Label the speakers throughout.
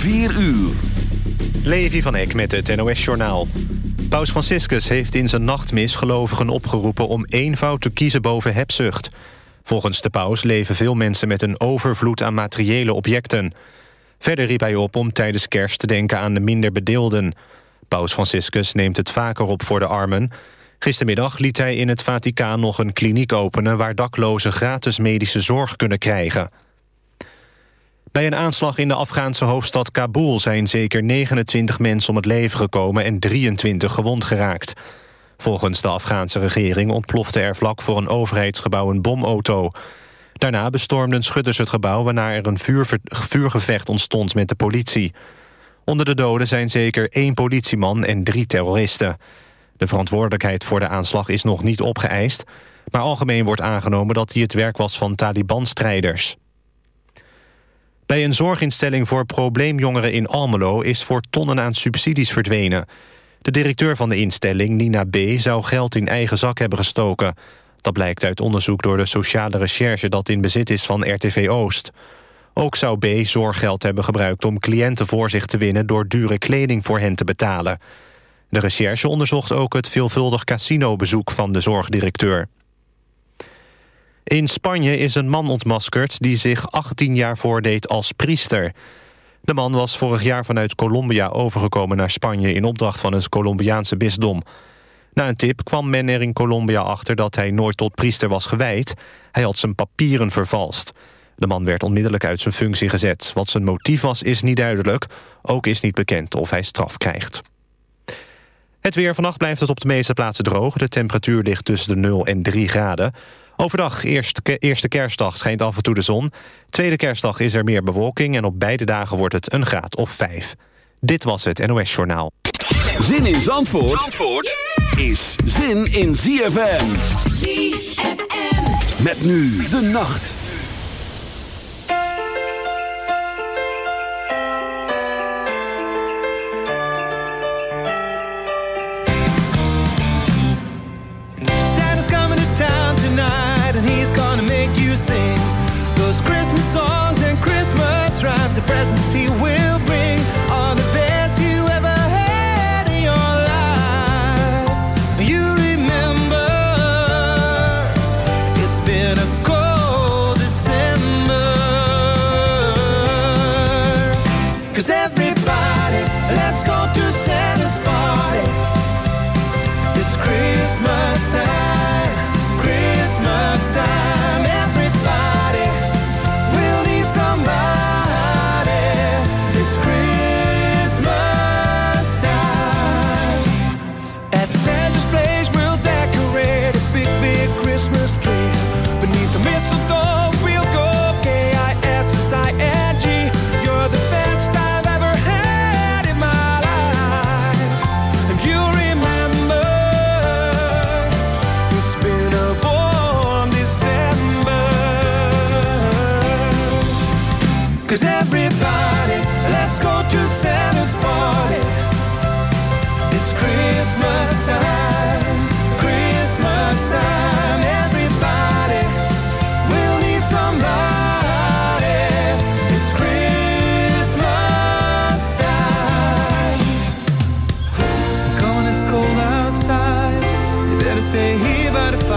Speaker 1: 4 uur.
Speaker 2: Levi van Eck met het NOS-journaal. Paus Franciscus heeft in zijn nachtmis gelovigen opgeroepen... om eenvoud te kiezen boven hebzucht. Volgens de paus leven veel mensen met een overvloed aan materiële objecten. Verder riep hij op om tijdens kerst te denken aan de minder bedeelden. Paus Franciscus neemt het vaker op voor de armen. Gistermiddag liet hij in het Vaticaan nog een kliniek openen... waar daklozen gratis medische zorg kunnen krijgen. Bij een aanslag in de Afghaanse hoofdstad Kabul... zijn zeker 29 mensen om het leven gekomen en 23 gewond geraakt. Volgens de Afghaanse regering ontplofte er vlak voor een overheidsgebouw een bomauto. Daarna bestormden schutters het gebouw... waarna er een vuurgevecht ontstond met de politie. Onder de doden zijn zeker één politieman en drie terroristen. De verantwoordelijkheid voor de aanslag is nog niet opgeëist... maar algemeen wordt aangenomen dat hij het werk was van Taliban-strijders. Bij een zorginstelling voor probleemjongeren in Almelo... is voor tonnen aan subsidies verdwenen. De directeur van de instelling, Nina B., zou geld in eigen zak hebben gestoken. Dat blijkt uit onderzoek door de sociale recherche... dat in bezit is van RTV Oost. Ook zou B. zorggeld hebben gebruikt om cliënten voor zich te winnen... door dure kleding voor hen te betalen. De recherche onderzocht ook het veelvuldig casinobezoek van de zorgdirecteur. In Spanje is een man ontmaskerd die zich 18 jaar voordeed als priester. De man was vorig jaar vanuit Colombia overgekomen naar Spanje... in opdracht van het Colombiaanse bisdom. Na een tip kwam men er in Colombia achter dat hij nooit tot priester was gewijd. Hij had zijn papieren vervalst. De man werd onmiddellijk uit zijn functie gezet. Wat zijn motief was, is niet duidelijk. Ook is niet bekend of hij straf krijgt. Het weer vannacht blijft het op de meeste plaatsen droog. De temperatuur ligt tussen de 0 en 3 graden. Overdag, eerst, eerste kerstdag, schijnt af en toe de zon. Tweede kerstdag is er meer bewolking... en op beide dagen wordt het een graad of 5. Dit was het NOS Journaal.
Speaker 1: Zin in Zandvoort, Zandvoort is zin in ZFM.
Speaker 3: ZFM.
Speaker 1: Met nu de nacht.
Speaker 4: The presents he will bring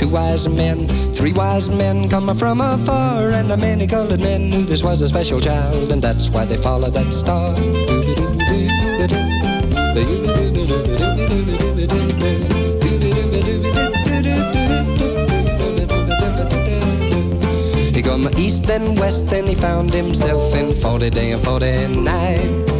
Speaker 5: two wise men, three wise men come from afar. And the many colored men knew this was a special child, and that's why they followed that star. He come east and west and he found himself in 40 day and 40 night.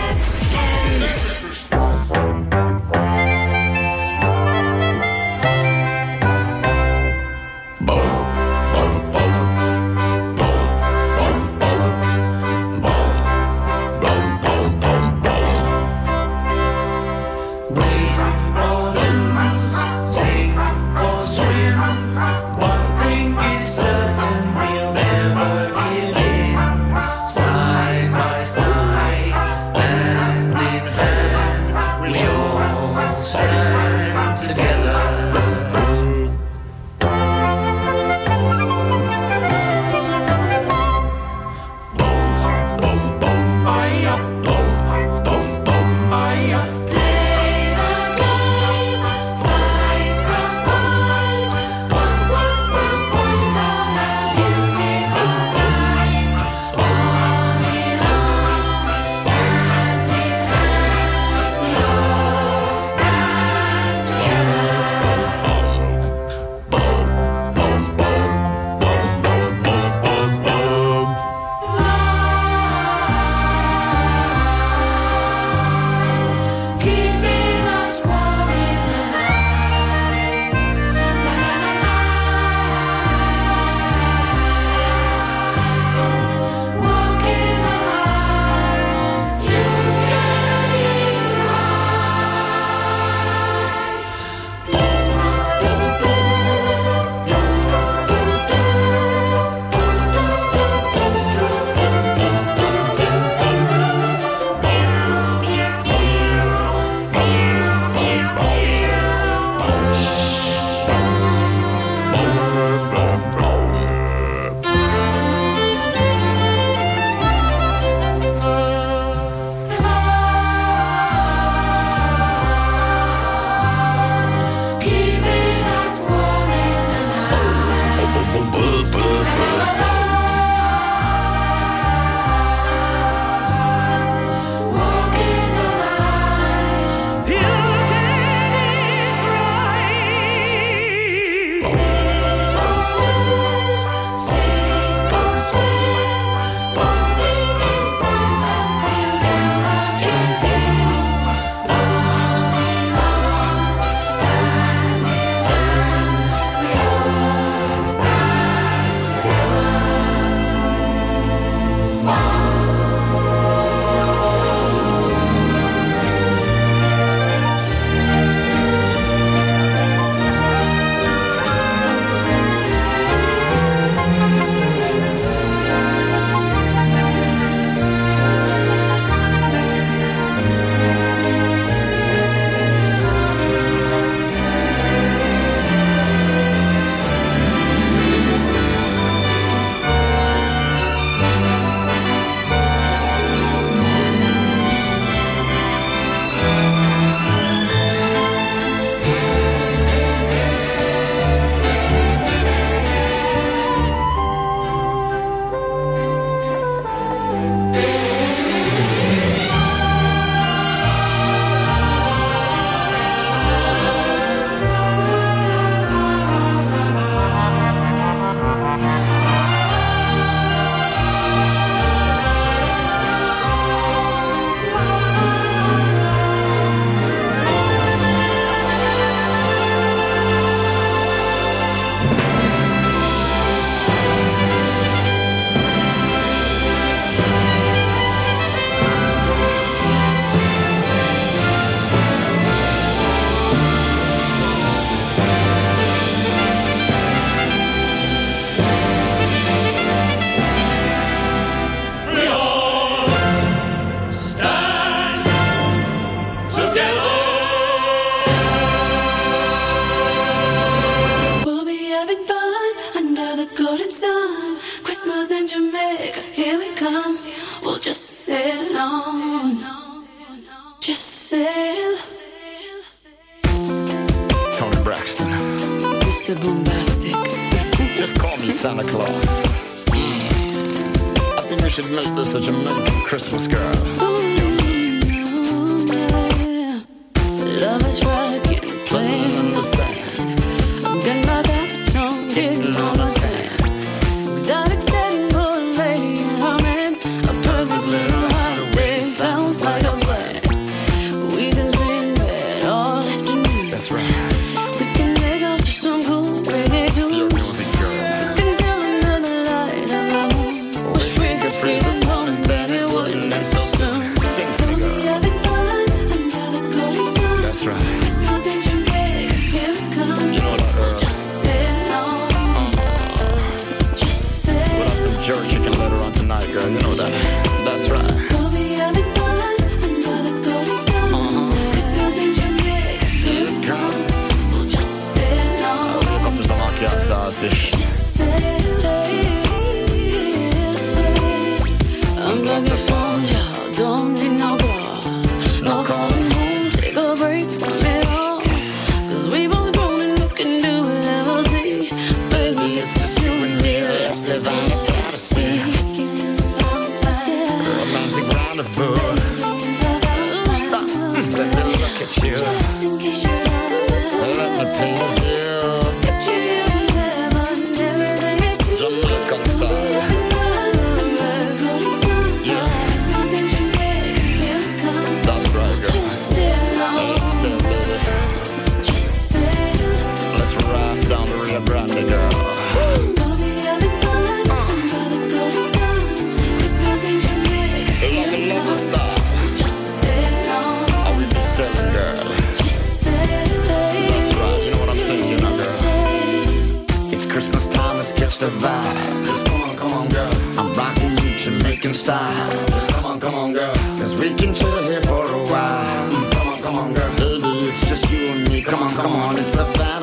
Speaker 3: on
Speaker 6: us.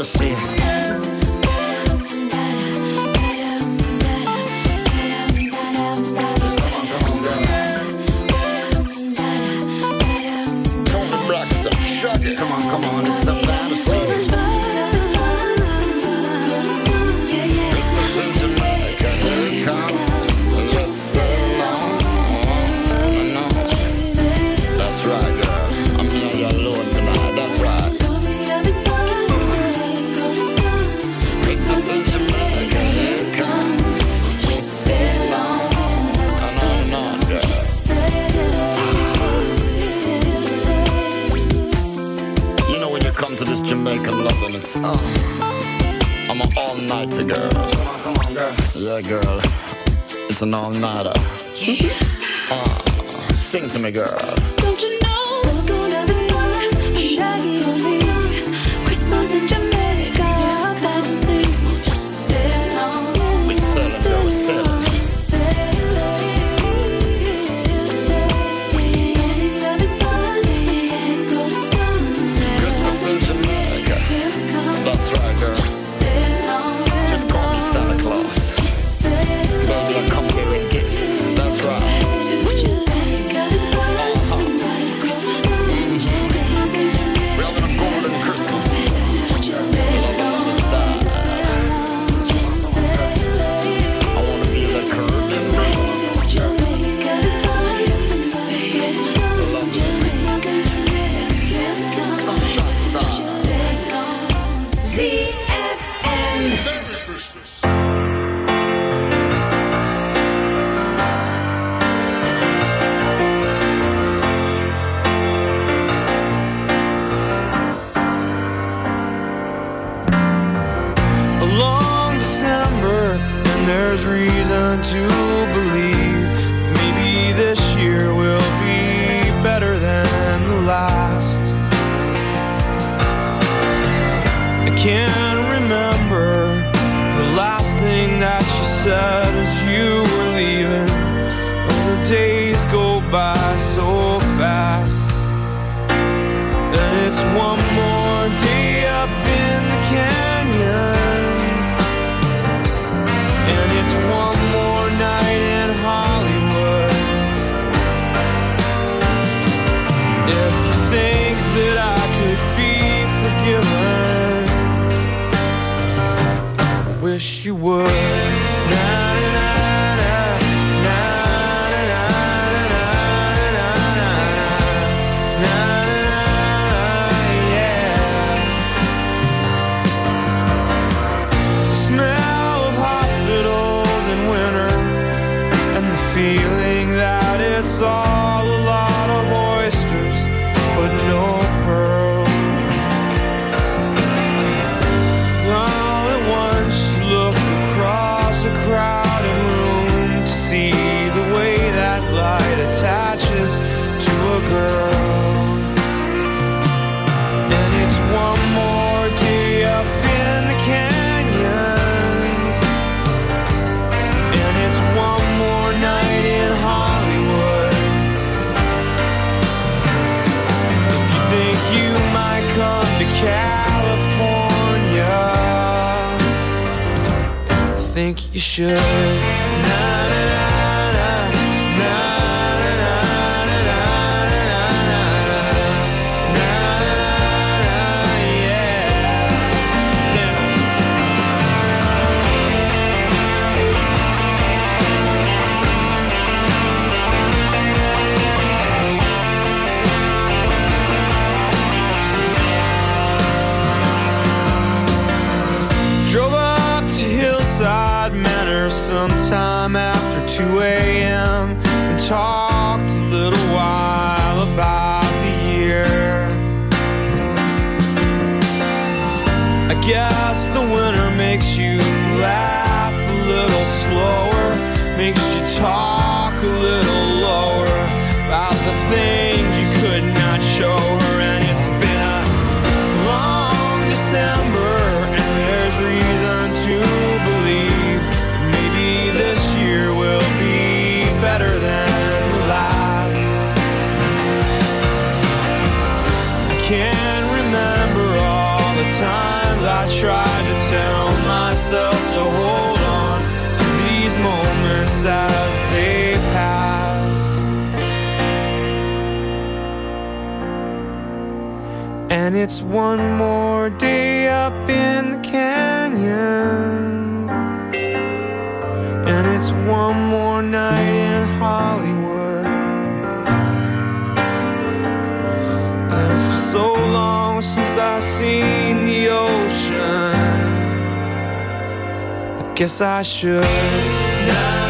Speaker 6: sin Uh, I'm an all-nighter girl. Come on, come on, girl. Yeah, girl. It's an all-nighter.
Speaker 3: Yeah.
Speaker 6: Uh, sing to me, girl.
Speaker 3: Don't you
Speaker 7: think you should. 2 a.m. and talked a little while about the year. I guess the winter makes you laugh a little slower, makes you talk a little lower about the things. And it's one more day up in the canyon. And it's one more night in Hollywood. And it's been so long since I've seen the ocean. I guess I should. Now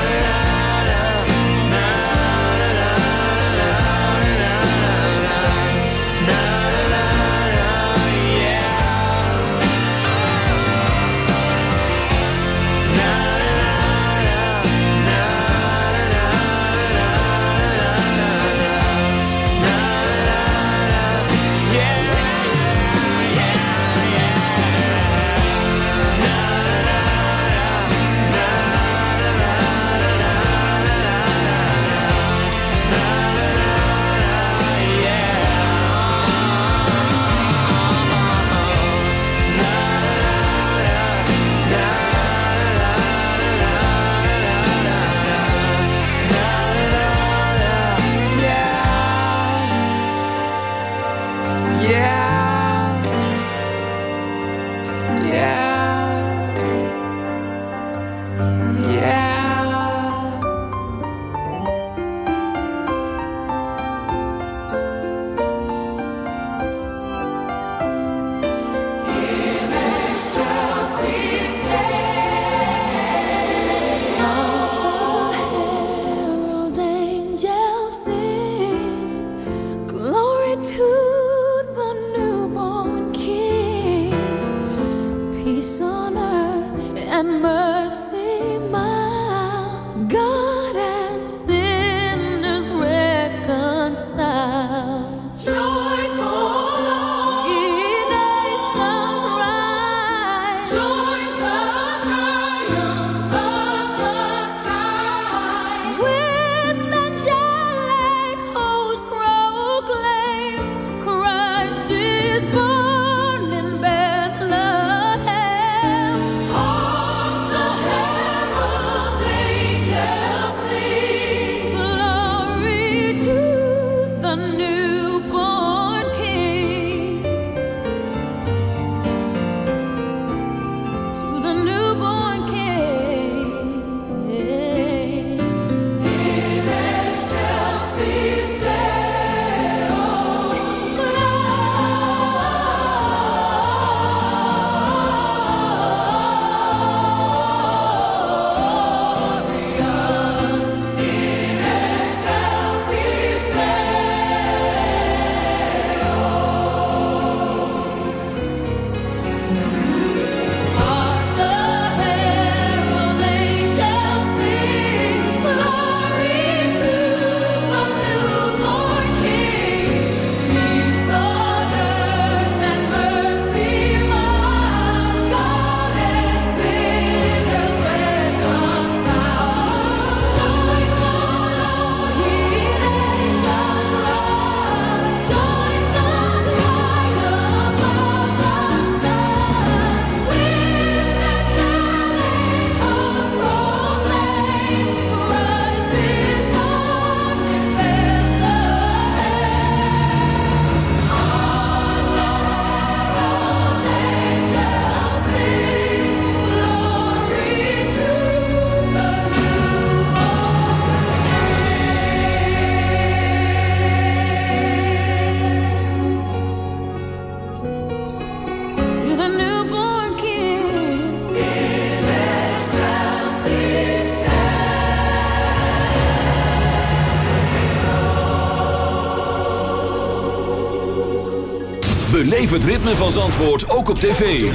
Speaker 8: Beleef het ritme van Zandvoort ook op tv.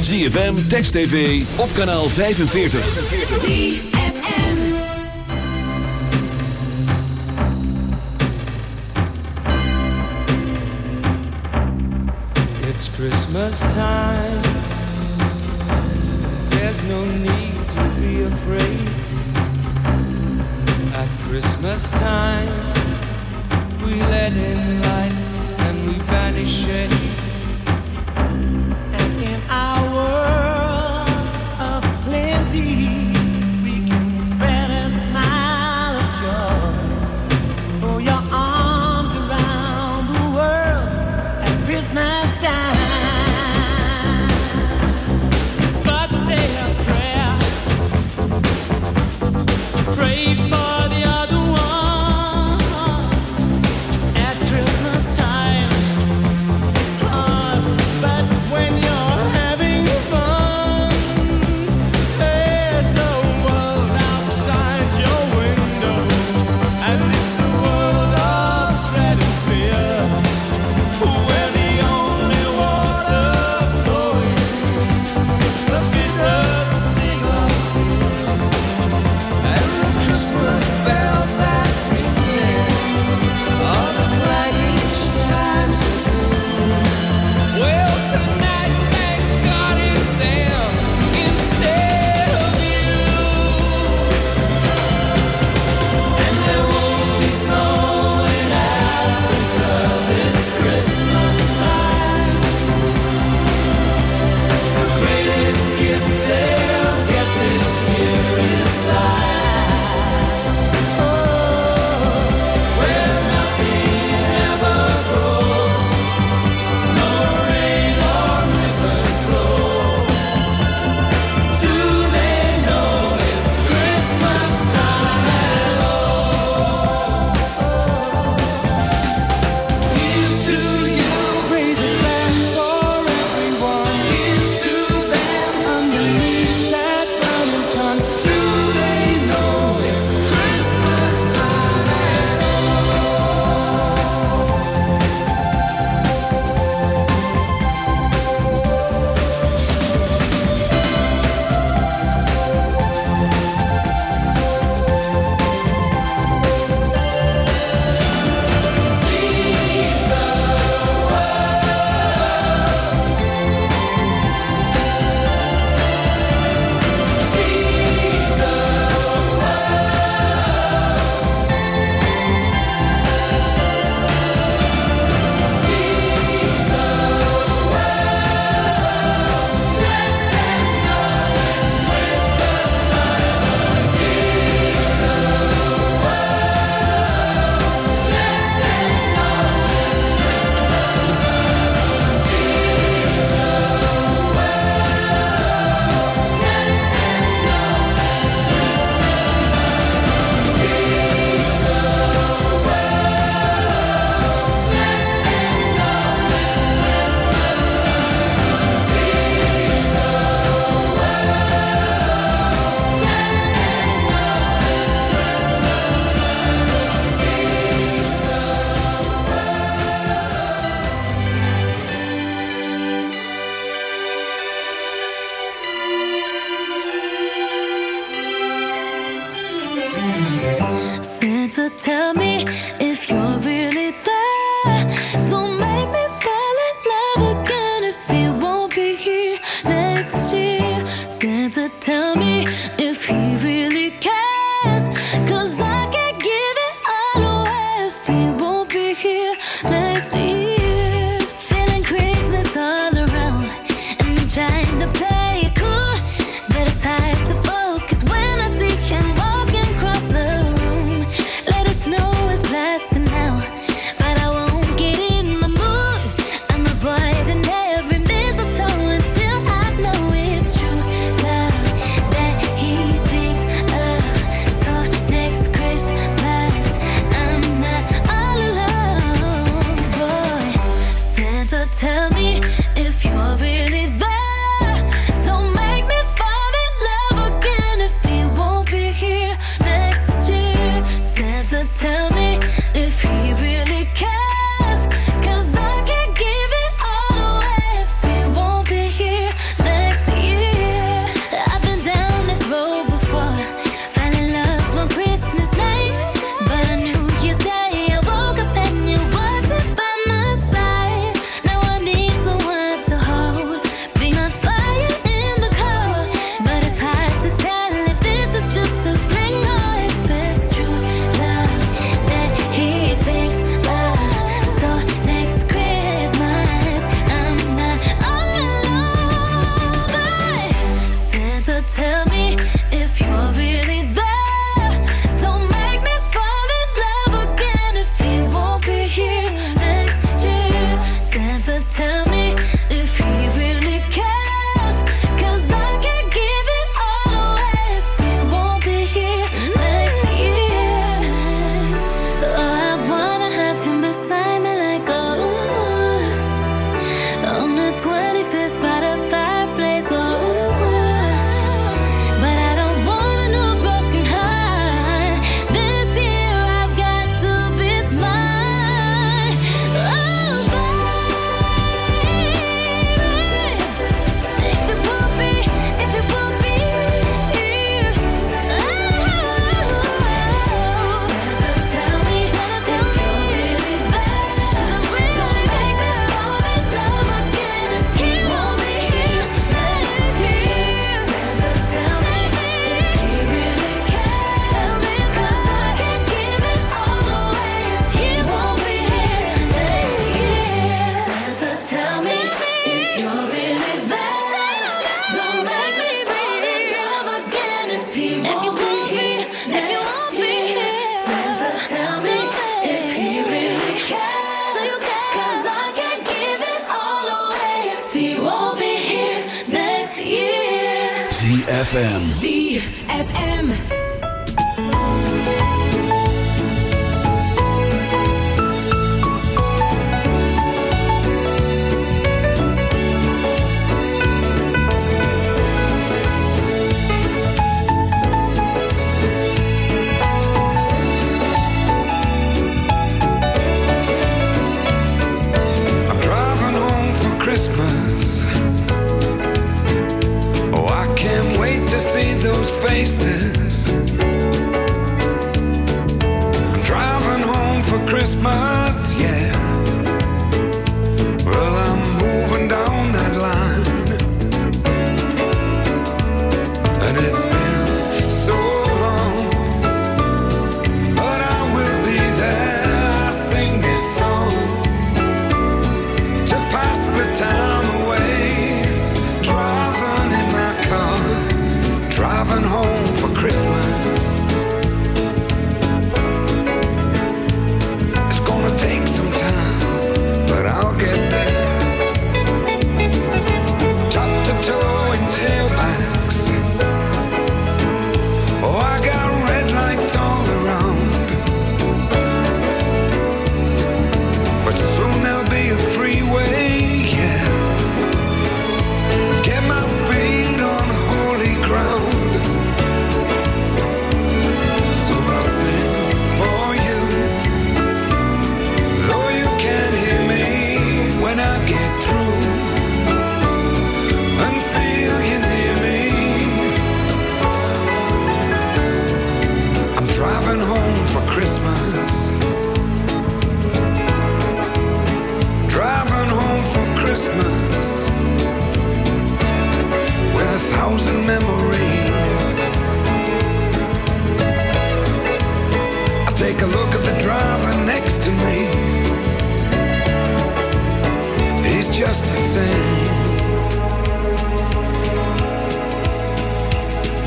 Speaker 8: ZFM, Text TV, op kanaal 45.
Speaker 9: It's Christmas time. There's no need to be afraid. At Christmas time, we let in light we banish shade.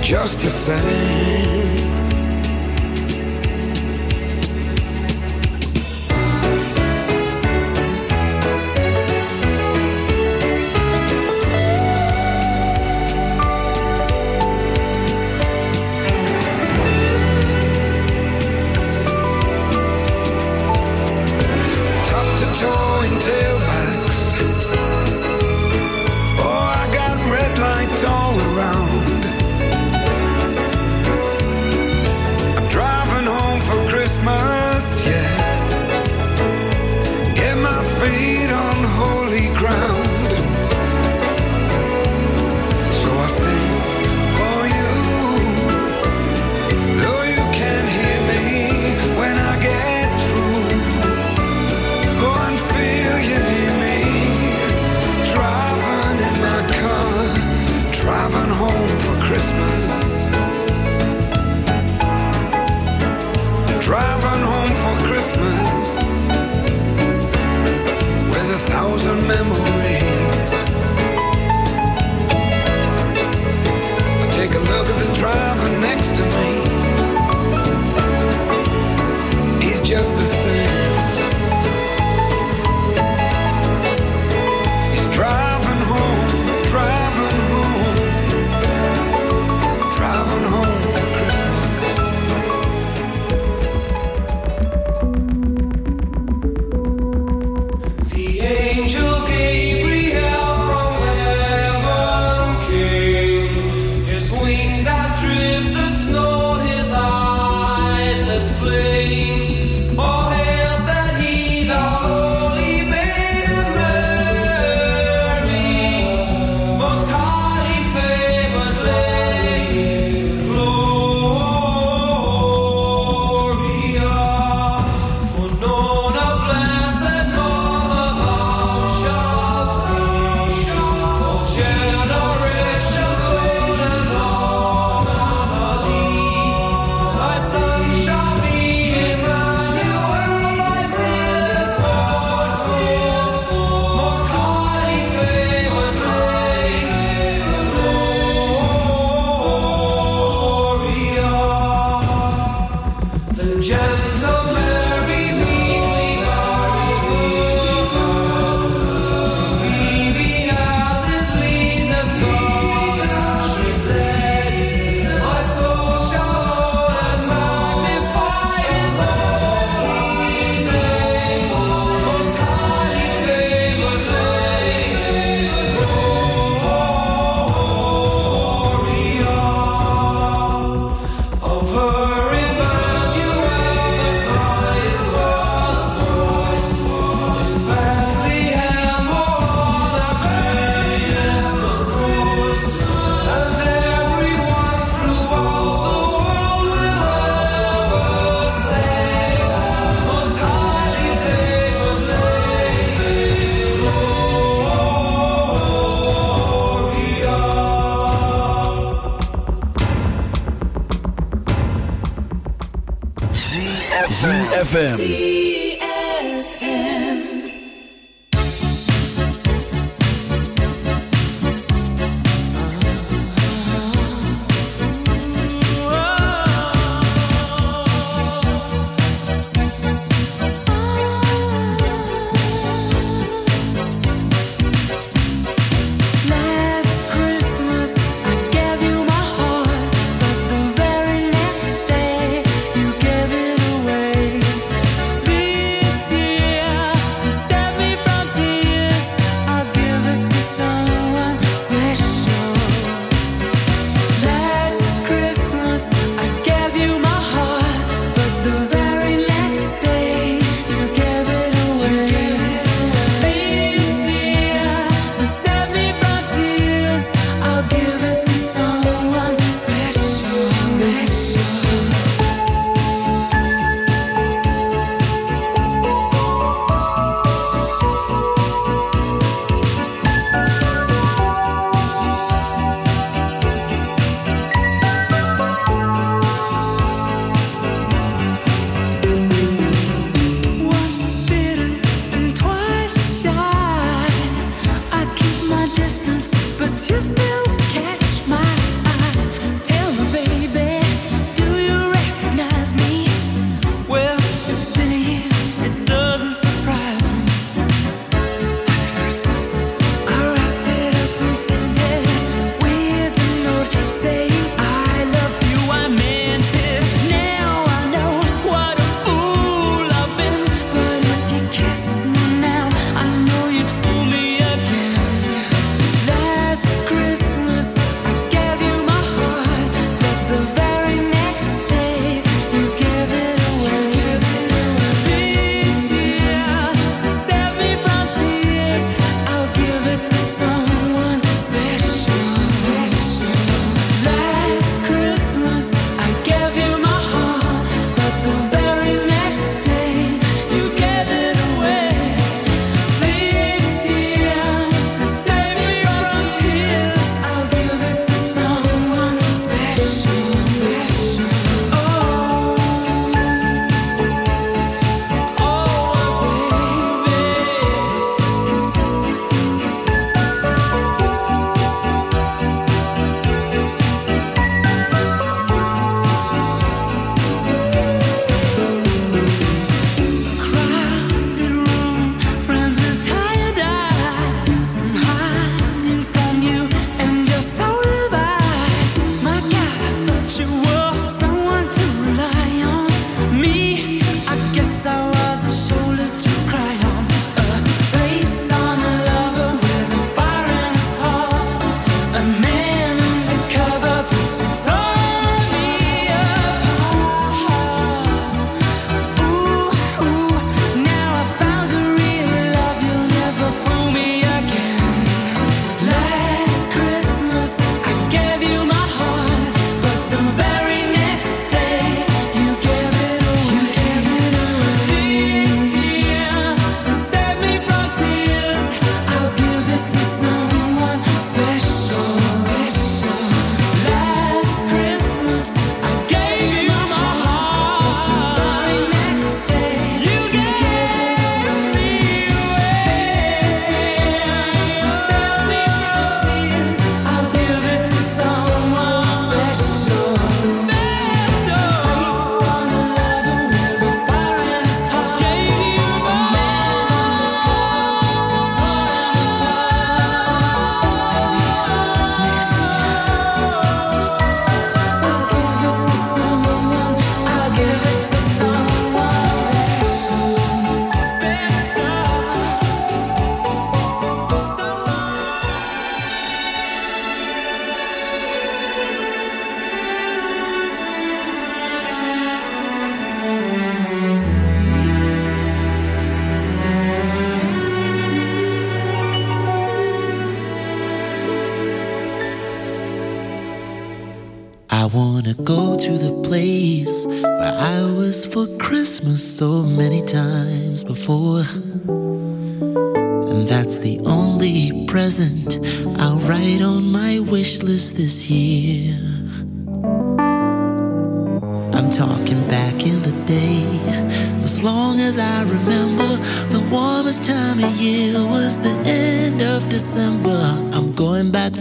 Speaker 10: Just the same. waiting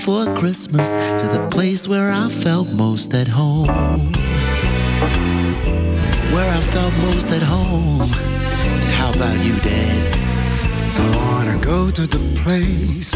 Speaker 10: for Christmas to the
Speaker 11: place where I felt most at home. Where I felt most at home. And How about you, Dad?
Speaker 12: I wanna go to the place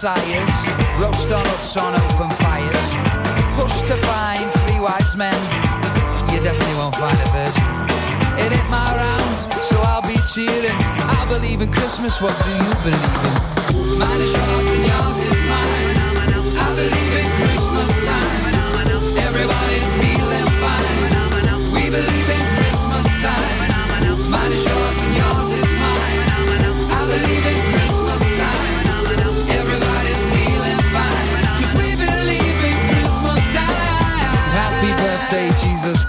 Speaker 3: sires, roast our
Speaker 13: nuts on open fires. Push to find three wise men, you definitely won't find a virgin. It ain't my rounds, so I'll be cheering. I believe in Christmas, what do you believe in? Mine is yours and yours is